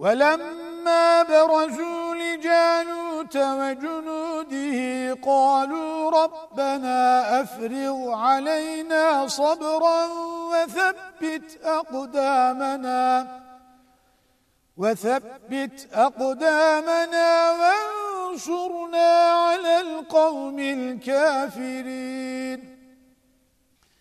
ولما برزوا لجانوت وجنوده قالوا ربنا أفرغ علينا صبرا وثبت أقدامنا وثبت أقدامنا وانصرنا على القوم الكافرين.